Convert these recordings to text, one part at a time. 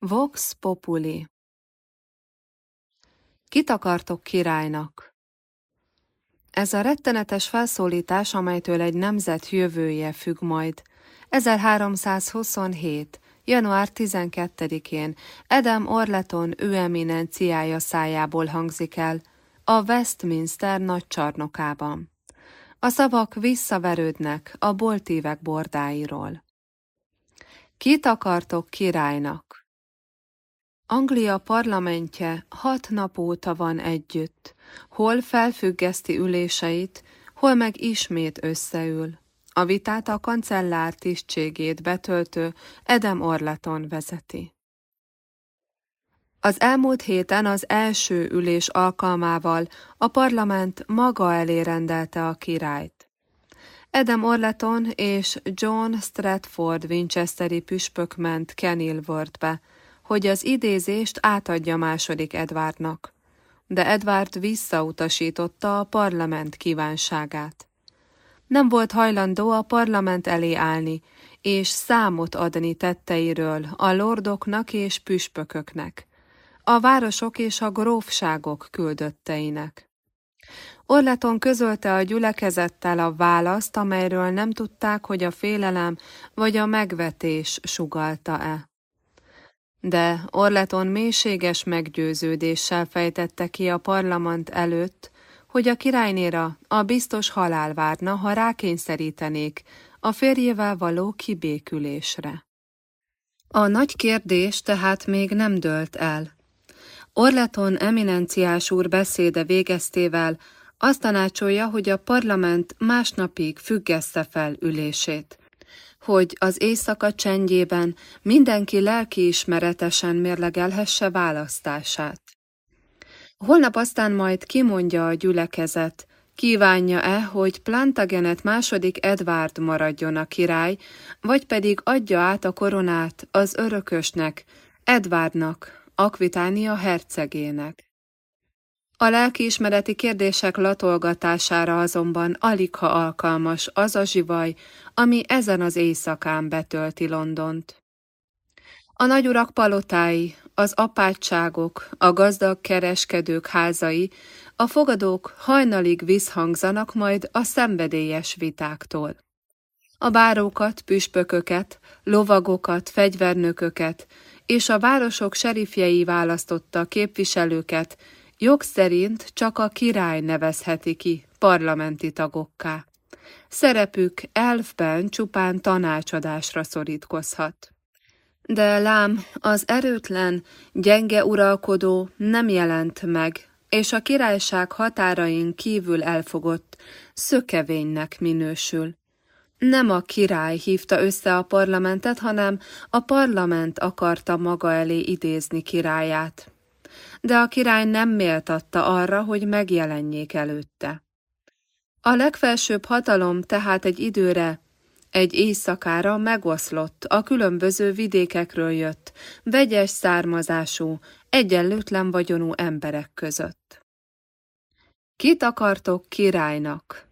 Vox Populi Kit akartok királynak? Ez a rettenetes felszólítás, amelytől egy nemzet jövője függ majd. 1327. január 12-én Edem Orleton ő eminenciája szájából hangzik el, a Westminster nagy csarnokában. A szavak visszaverődnek a boltívek bordáiról. Kit akartok királynak? Anglia parlamentje hat nap óta van együtt, hol felfüggeszti üléseit, hol meg ismét összeül. A vitát a kancellár tisztségét betöltő Edem Orleton vezeti. Az elmúlt héten az első ülés alkalmával a parlament maga elé rendelte a királyt. Edem Orleton és John Stratford Winchesteri püspök ment Kenilworthbe, hogy az idézést átadja második Edwardnak, de Edward visszautasította a parlament kívánságát. Nem volt hajlandó a parlament elé állni, és számot adni tetteiről a lordoknak és püspököknek, a városok és a grófságok küldötteinek. Orleton közölte a gyülekezettel a választ, amelyről nem tudták, hogy a félelem vagy a megvetés sugalta-e de Orleton mélységes meggyőződéssel fejtette ki a parlament előtt, hogy a királynéra a biztos halál várna, ha rákényszerítenék a férjével való kibékülésre. A nagy kérdés tehát még nem dőlt el. Orleton eminenciás úr beszéde végeztével azt tanácsolja, hogy a parlament másnapig függesse fel ülését hogy az éjszaka csendjében mindenki lelkiismeretesen mérlegelhesse választását. Holnap aztán majd kimondja a gyülekezet, kívánja-e, hogy Plantagenet második Edvárd maradjon a király, vagy pedig adja át a koronát az örökösnek, Edvárdnak, Akvitánia hercegének. A lelkiismereti kérdések latolgatására azonban alig ha alkalmas az a zsivaj, ami ezen az éjszakán betölti Londont. A nagyurak palotái, az apátságok, a gazdag kereskedők házai, a fogadók hajnalig visszhangzanak majd a szenvedélyes vitáktól. A bárókat, püspököket, lovagokat, fegyvernököket és a városok serifjei választotta képviselőket Jog szerint csak a király nevezheti ki parlamenti tagokká. Szerepük elfben csupán tanácsadásra szorítkozhat. De lám, az erőtlen, gyenge uralkodó nem jelent meg, és a királyság határain kívül elfogott szökevénynek minősül. Nem a király hívta össze a parlamentet, hanem a parlament akarta maga elé idézni királyát de a király nem méltatta arra, hogy megjelenjék előtte. A legfelsőbb hatalom tehát egy időre, egy éjszakára megoszlott, a különböző vidékekről jött, vegyes származású, egyenlőtlen vagyonú emberek között. Kit akartok királynak?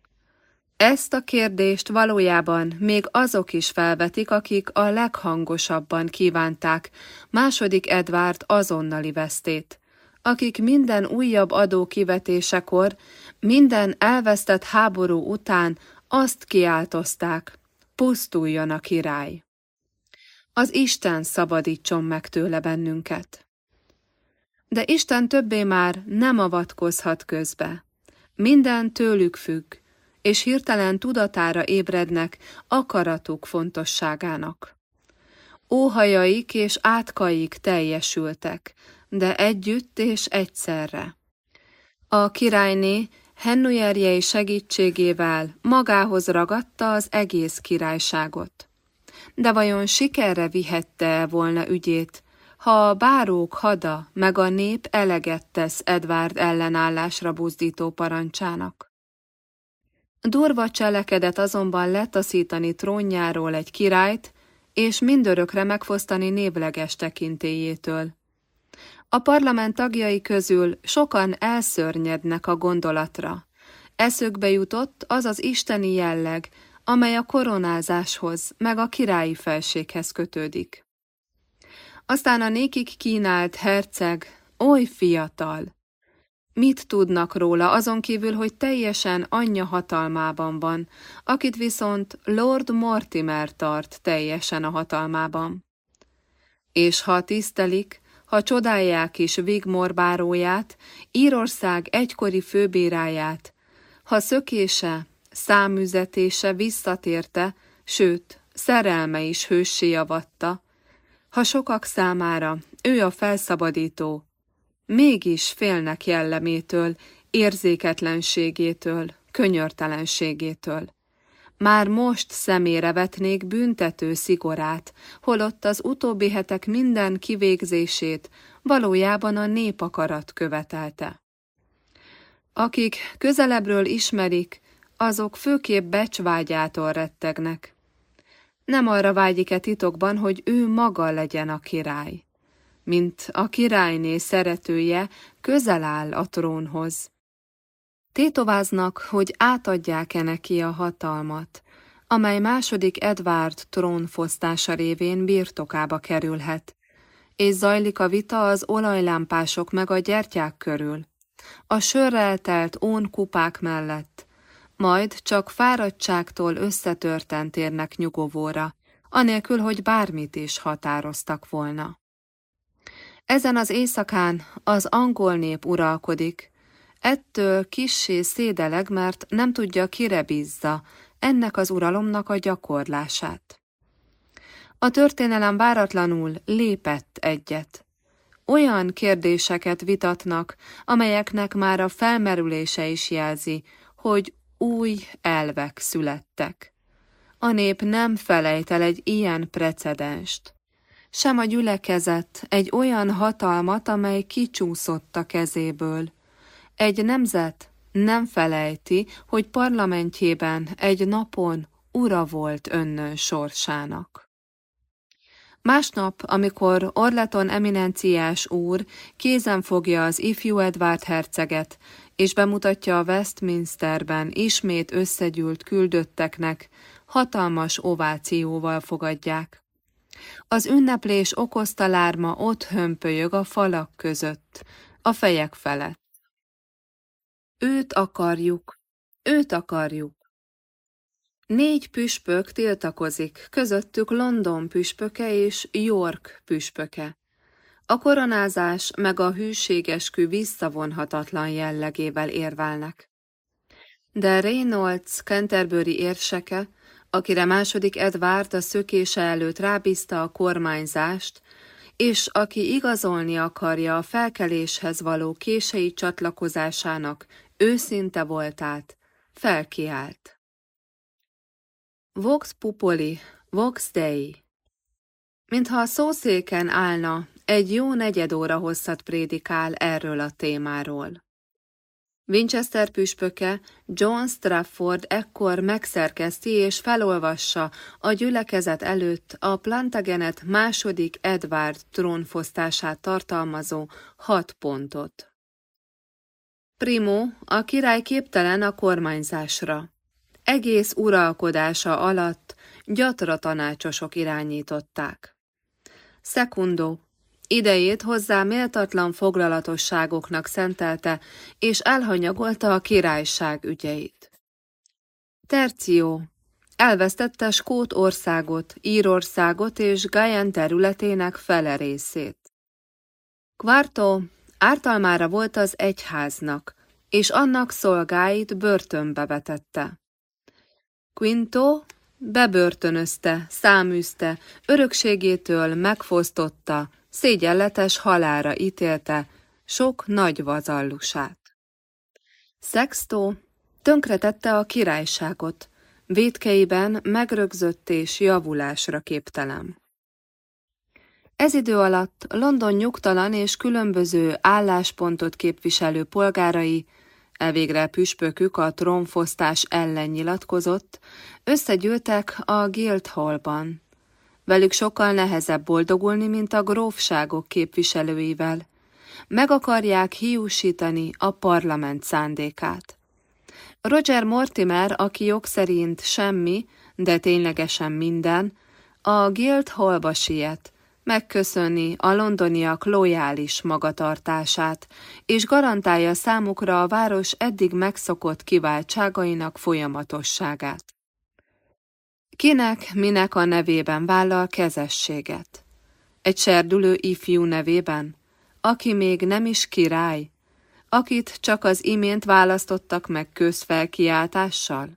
Ezt a kérdést valójában még azok is felvetik, akik a leghangosabban kívánták második Edvárd azonnali vesztét, akik minden újabb adó kivetésekor, minden elvesztett háború után azt kiáltozták, pusztuljon a király. Az Isten szabadítson meg tőle bennünket. De Isten többé már nem avatkozhat közbe. Minden tőlük függ, és hirtelen tudatára ébrednek akaratuk fontosságának. Óhajaik és átkaik teljesültek, de együtt és egyszerre. A királyné Hennujerjei segítségével magához ragadta az egész királyságot. De vajon sikerre vihette -e volna ügyét, ha a bárók hada meg a nép eleget tesz Edvárd ellenállásra buzdító parancsának? Durva cselekedet azonban letaszítani trónjáról egy királyt, és mindörökre megfosztani névleges tekintélyétől. A parlament tagjai közül sokan elszörnyednek a gondolatra. Eszükbe jutott az az isteni jelleg, amely a koronázáshoz meg a királyi felséghez kötődik. Aztán a nékik kínált herceg oly fiatal. Mit tudnak róla, azon kívül, hogy teljesen anyja hatalmában van, akit viszont Lord Mortimer tart teljesen a hatalmában. És ha tisztelik, ha csodálják is Vigmor báróját, Írország egykori főbíráját, ha szökése, számüzetése visszatérte, sőt, szerelme is hőssé javatta, ha sokak számára ő a felszabadító, mégis félnek jellemétől, érzéketlenségétől, könyörtelenségétől. Már most szemére vetnék büntető szigorát, holott az utóbbi hetek minden kivégzését valójában a népakarat követelte. Akik közelebbről ismerik, azok főképp becsvágyától rettegnek. Nem arra vágyik-e titokban, hogy ő maga legyen a király. Mint a királyné szeretője, közel áll a trónhoz. Tétováznak, hogy átadják-e neki a hatalmat, amely második Edward trónfosztása révén birtokába kerülhet, és zajlik a vita az olajlámpások meg a gyertyák körül, a sörrel telt ón kupák mellett, majd csak fáradtságtól összetörten térnek nyugovóra, anélkül, hogy bármit is határoztak volna. Ezen az éjszakán az angol nép uralkodik, ettől kissé szédeleg, mert nem tudja kire bízza ennek az uralomnak a gyakorlását. A történelem váratlanul lépett egyet. Olyan kérdéseket vitatnak, amelyeknek már a felmerülése is jelzi, hogy új elvek születtek. A nép nem felejt el egy ilyen precedenst. Sem a gyülekezet egy olyan hatalmat, amely kicsúszott a kezéből. Egy nemzet nem felejti, hogy parlamentjében egy napon ura volt önnön sorsának. Másnap, amikor Orleton eminenciás úr kézen fogja az ifjú Edward herceget, és bemutatja a Westminsterben ismét összegyűlt küldötteknek, hatalmas ovációval fogadják. Az ünneplés okozta lárma ott hömpölyög a falak között, a fejek felett. Őt akarjuk, őt akarjuk. Négy püspök tiltakozik, közöttük London püspöke és York püspöke. A koronázás meg a hűségeskü visszavonhatatlan jellegével érvelnek. De Reynolds Canterbury érseke, akire második Edward a szökése előtt rábízta a kormányzást, és aki igazolni akarja a felkeléshez való kései csatlakozásának őszinte voltát, felkiált. Vox Pupoli, Vox Dei Mintha a szószéken állna, egy jó negyed óra hosszat prédikál erről a témáról. Winchester püspöke John Strafford ekkor megszerkeszti és felolvassa a gyülekezet előtt a Plantagenet második Edward trónfosztását tartalmazó hat pontot. Primo, a király képtelen a kormányzásra. Egész uralkodása alatt gyatra tanácsosok irányították. Szekundo, idejét hozzá méltatlan foglalatosságoknak szentelte, és elhanyagolta a királyság ügyeit. Terció, elvesztette Skót országot, Írországot és Gajan területének fele részét. Quarto ártalmára volt az egyháznak, és annak szolgáit börtönbe vetette. Quinto bebörtönözte, száműzte, örökségétől megfosztotta, szégyenletes halára ítélte sok nagy vazallusát. Sexto tönkretette a királyságot, védkeiben megrögzött és javulásra képtelen. Ez idő alatt London nyugtalan és különböző álláspontot képviselő polgárai, elvégre püspökük a trónfosztás ellen nyilatkozott, összegyűltek a Guildhallban. Velük sokkal nehezebb boldogulni, mint a grófságok képviselőivel. Meg akarják hiúsítani a parlament szándékát. Roger Mortimer, aki jog szerint semmi, de ténylegesen minden, a Guildhallba siet, megköszöni a londoniak lojális magatartását, és garantálja számukra a város eddig megszokott kiváltságainak folyamatosságát. Kinek, minek a nevében vállal kezességet? Egy serdülő ifjú nevében, aki még nem is király, akit csak az imént választottak meg közfelkiáltással?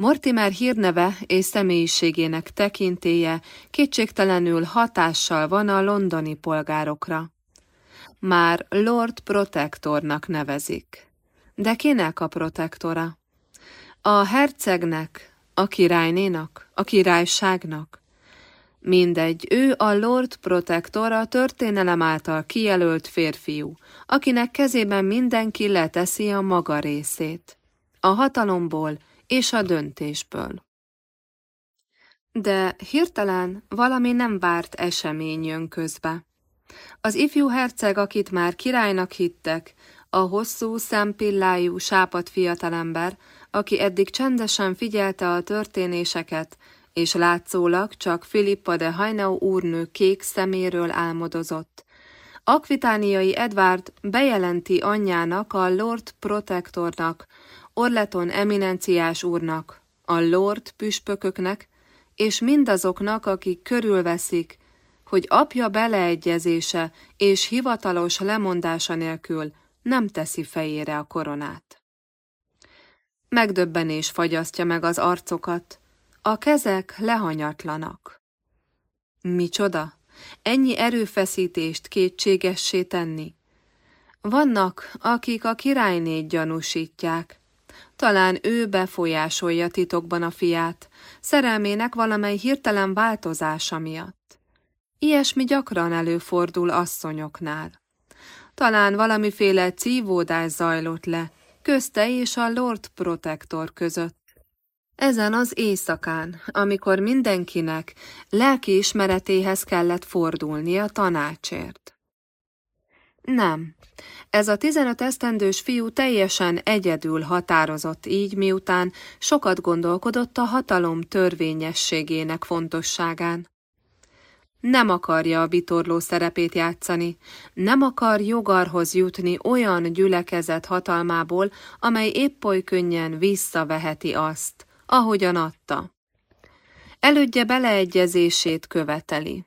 Mortimer hírneve és személyiségének tekintéje kétségtelenül hatással van a londoni polgárokra. Már Lord Protectornak nevezik. De kinek a protektora? A hercegnek, a királynénak, a királyságnak? Mindegy, ő a Lord Protector a történelem által kijelölt férfiú, akinek kezében mindenki leteszi a maga részét. A hatalomból és a döntésből. De hirtelen valami nem várt esemény jön közbe. Az ifjú herceg, akit már királynak hittek, a hosszú, szempillájú, sápat fiatalember, aki eddig csendesen figyelte a történéseket, és látszólag csak Filippa de Hajnau úrnő kék szeméről álmodozott. Akvitániai Edward bejelenti anyjának, a Lord Protectornak, Orleton eminenciás úrnak, a Lord püspököknek, és mindazoknak, akik körülveszik, hogy apja beleegyezése és hivatalos lemondása nélkül nem teszi fejére a koronát. Megdöbbenés fagyasztja meg az arcokat, a kezek lehanyatlanak. Micsoda? Ennyi erőfeszítést kétségessé tenni? Vannak, akik a királynét gyanúsítják, talán ő befolyásolja titokban a fiát, szerelmének valamely hirtelen változása miatt. Ilyesmi gyakran előfordul asszonyoknál. Talán valamiféle cívódás zajlott le, közte és a Lord Protector között. Ezen az éjszakán, amikor mindenkinek lelki ismeretéhez kellett fordulnia tanácsért. Nem, ez a 15 esztendős fiú teljesen egyedül határozott így, miután sokat gondolkodott a hatalom törvényességének fontosságán. Nem akarja a bitorló szerepét játszani, nem akar jogarhoz jutni olyan gyülekezet hatalmából, amely épp oly könnyen visszaveheti azt, ahogyan adta. Elődje beleegyezését követeli.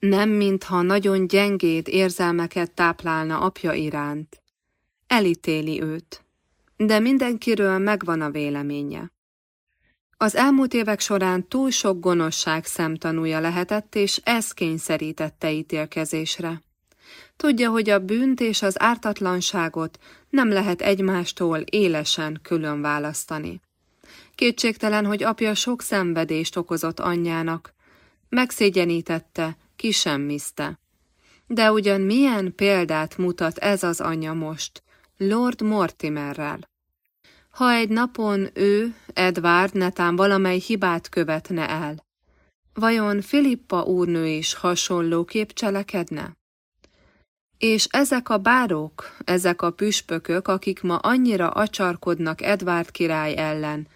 Nem mintha nagyon gyengéd érzelmeket táplálna apja iránt. Elítéli őt, de mindenkiről megvan a véleménye. Az elmúlt évek során túl sok gonoszság szemtanúja lehetett, és ez kényszerítette ítélkezésre. Tudja, hogy a bűnt és az ártatlanságot nem lehet egymástól élesen külön választani. Kétségtelen, hogy apja sok szenvedést okozott anyjának. Megszégyenítette, kisemmizte. De ugyan milyen példát mutat ez az anya most, Lord Mortimerrel? Ha egy napon ő, Edward netán valamely hibát követne el, vajon Filippa úrnő is hasonlóképp cselekedne? És ezek a bárók, ezek a püspökök, akik ma annyira acsarkodnak Edward király ellen,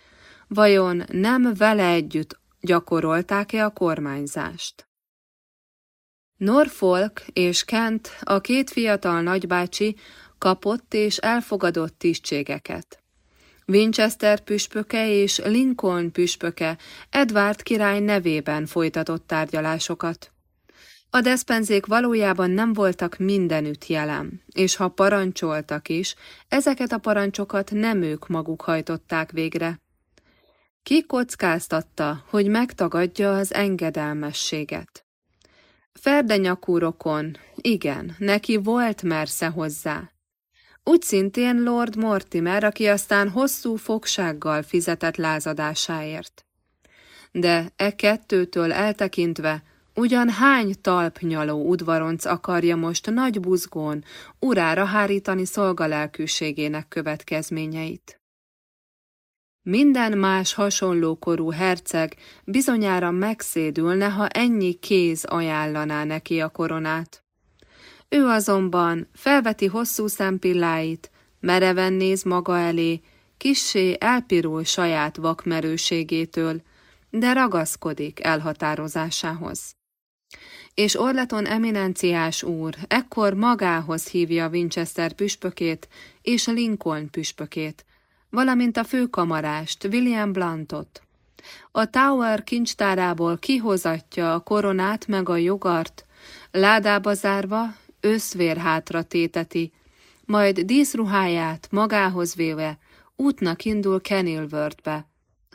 vajon nem vele együtt gyakorolták-e a kormányzást? Norfolk és Kent, a két fiatal nagybácsi, kapott és elfogadott tisztségeket. Winchester püspöke és Lincoln püspöke Edward király nevében folytatott tárgyalásokat. A despenzék valójában nem voltak mindenütt jelen, és ha parancsoltak is, ezeket a parancsokat nem ők maguk hajtották végre. Ki kockáztatta, hogy megtagadja az engedelmességet? Ferdenyakú rokon, igen, neki volt mersze hozzá. Úgy szintén Lord Mortimer, aki aztán hosszú fogsággal fizetett lázadásáért. De e kettőtől eltekintve, ugyan hány talpnyaló udvaronc akarja most nagy buzgón urára hárítani szolgalelkűségének következményeit? Minden más hasonlókorú herceg bizonyára megszédülne, ha ennyi kéz ajánlaná neki a koronát. Ő azonban felveti hosszú szempilláit, mereven néz maga elé, kissé elpirul saját vakmerőségétől, de ragaszkodik elhatározásához. És Orleton eminenciás úr ekkor magához hívja Winchester püspökét és Lincoln püspökét, valamint a főkamarást, William Blantot. A Tower kincstárából kihozatja a koronát meg a jogart, ládába zárva, összvér hátra téteti, majd díszruháját magához véve útnak indul Kenilworthbe,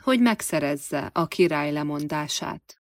hogy megszerezze a király lemondását.